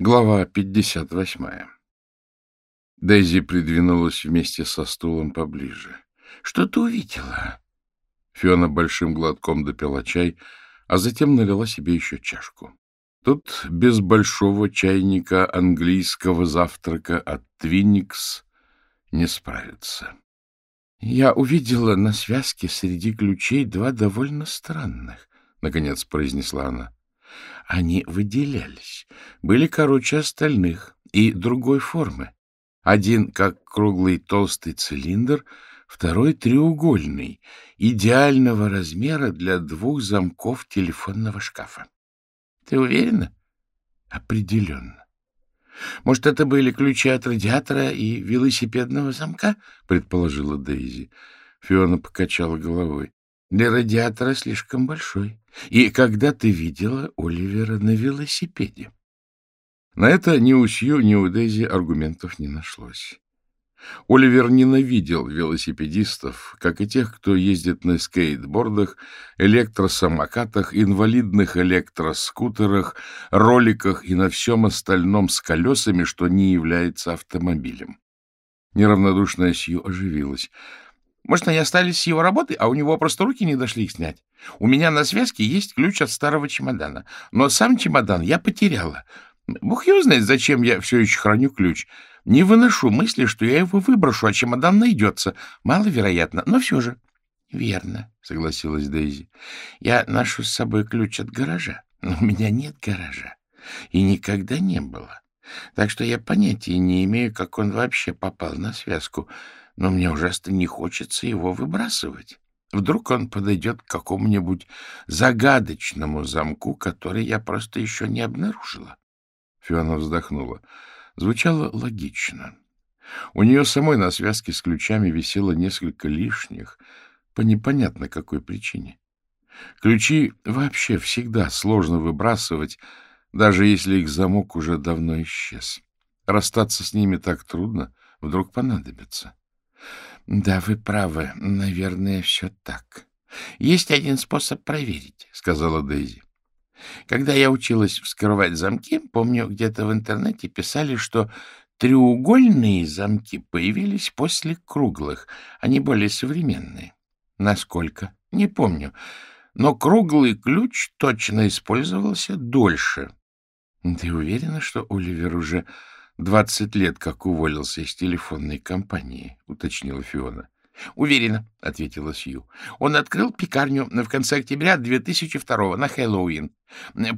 Глава 58. Дейзи придвинулась вместе со стулом поближе. — Что ты увидела? Фиона большим глотком допила чай, а затем налила себе еще чашку. Тут без большого чайника английского завтрака от Твинникс не справится. Я увидела на связке среди ключей два довольно странных, — наконец произнесла она. Они выделялись, были короче остальных и другой формы. Один как круглый толстый цилиндр, второй треугольный, идеального размера для двух замков телефонного шкафа. Ты уверена? Определенно. Может, это были ключи от радиатора и велосипедного замка? Предположила Дейзи. Фиона покачала головой. Для радиатора слишком большой. И когда ты видела Оливера на велосипеде? На это ни у Сью, ни у Дейзи аргументов не нашлось. Оливер ненавидел велосипедистов, как и тех, кто ездит на скейтбордах, электросамокатах, инвалидных электроскутерах, роликах и на всем остальном с колесами, что не является автомобилем. Неравнодушная Сью оживилась. Может, они остались с его работы, а у него просто руки не дошли их снять. У меня на связке есть ключ от старого чемодана, но сам чемодан я потеряла. Бог его знает, зачем я все еще храню ключ. Не выношу мысли, что я его выброшу, а чемодан найдется. Маловероятно, но все же. — Верно, — согласилась Дейзи. — Я ношу с собой ключ от гаража, но у меня нет гаража. И никогда не было. Так что я понятия не имею, как он вообще попал на связку но мне ужасно не хочется его выбрасывать. Вдруг он подойдет к какому-нибудь загадочному замку, который я просто еще не обнаружила. Фиона вздохнула. Звучало логично. У нее самой на связке с ключами висело несколько лишних, по непонятно какой причине. Ключи вообще всегда сложно выбрасывать, даже если их замок уже давно исчез. Расстаться с ними так трудно, вдруг понадобится. — Да, вы правы. Наверное, все так. — Есть один способ проверить, — сказала Дейзи. Когда я училась вскрывать замки, помню, где-то в интернете писали, что треугольные замки появились после круглых, они более современные. Насколько? Не помню. Но круглый ключ точно использовался дольше. Ты уверена, что Оливер уже Двадцать лет как уволился из телефонной компании, — уточнила Фиона. — Уверена, — ответила Сью. — Он открыл пекарню в конце октября 2002-го на Хэллоуин.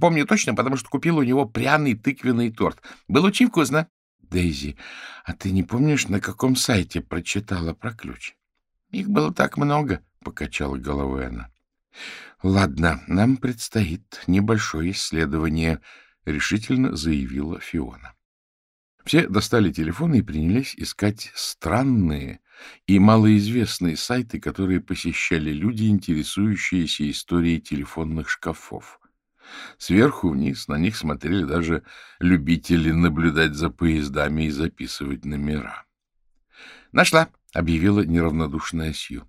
Помню точно, потому что купил у него пряный тыквенный торт. Был очень вкусно. — Дейзи, а ты не помнишь, на каком сайте прочитала про ключ? — Их было так много, — покачала головой она. — Ладно, нам предстоит небольшое исследование, — решительно заявила Фиона. Все достали телефоны и принялись искать странные и малоизвестные сайты, которые посещали люди, интересующиеся историей телефонных шкафов. Сверху вниз на них смотрели даже любители наблюдать за поездами и записывать номера. «Нашла», — объявила неравнодушная Сью.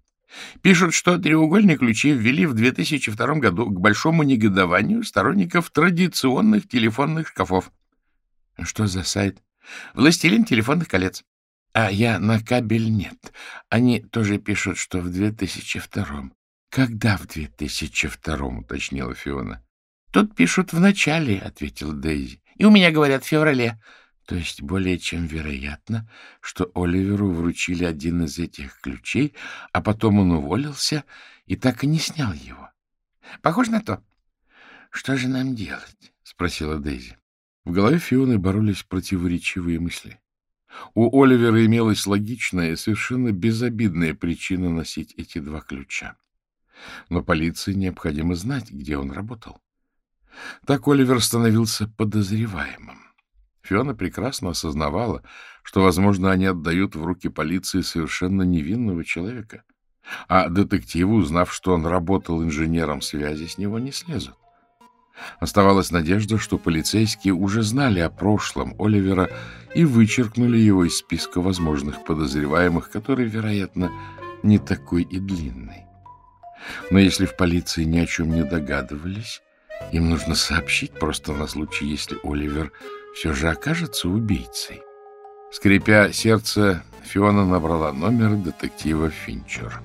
Пишут, что треугольные ключи ввели в 2002 году к большому негодованию сторонников традиционных телефонных шкафов. — Что за сайт? Властелин телефонных колец. А я на кабель нет. Они тоже пишут, что в 2002-м. Когда в 2002-м, уточнила Фиона. Тут пишут в начале, ответил Дейзи. И у меня говорят в феврале. То есть более чем вероятно, что Оливеру вручили один из этих ключей, а потом он уволился и так и не снял его. Похоже на то. — Что же нам делать? — спросила Дейзи. В голове Фионы боролись противоречивые мысли. У Оливера имелась логичная и совершенно безобидная причина носить эти два ключа. Но полиции необходимо знать, где он работал. Так Оливер становился подозреваемым. Фиона прекрасно осознавала, что, возможно, они отдают в руки полиции совершенно невинного человека. А детективы, узнав, что он работал инженером связи, с него не слезут. Оставалась надежда, что полицейские уже знали о прошлом Оливера и вычеркнули его из списка возможных подозреваемых, который, вероятно, не такой и длинный. Но если в полиции ни о чем не догадывались, им нужно сообщить просто на случай, если Оливер все же окажется убийцей. Скрипя сердце, Фиона набрала номер детектива Финчер.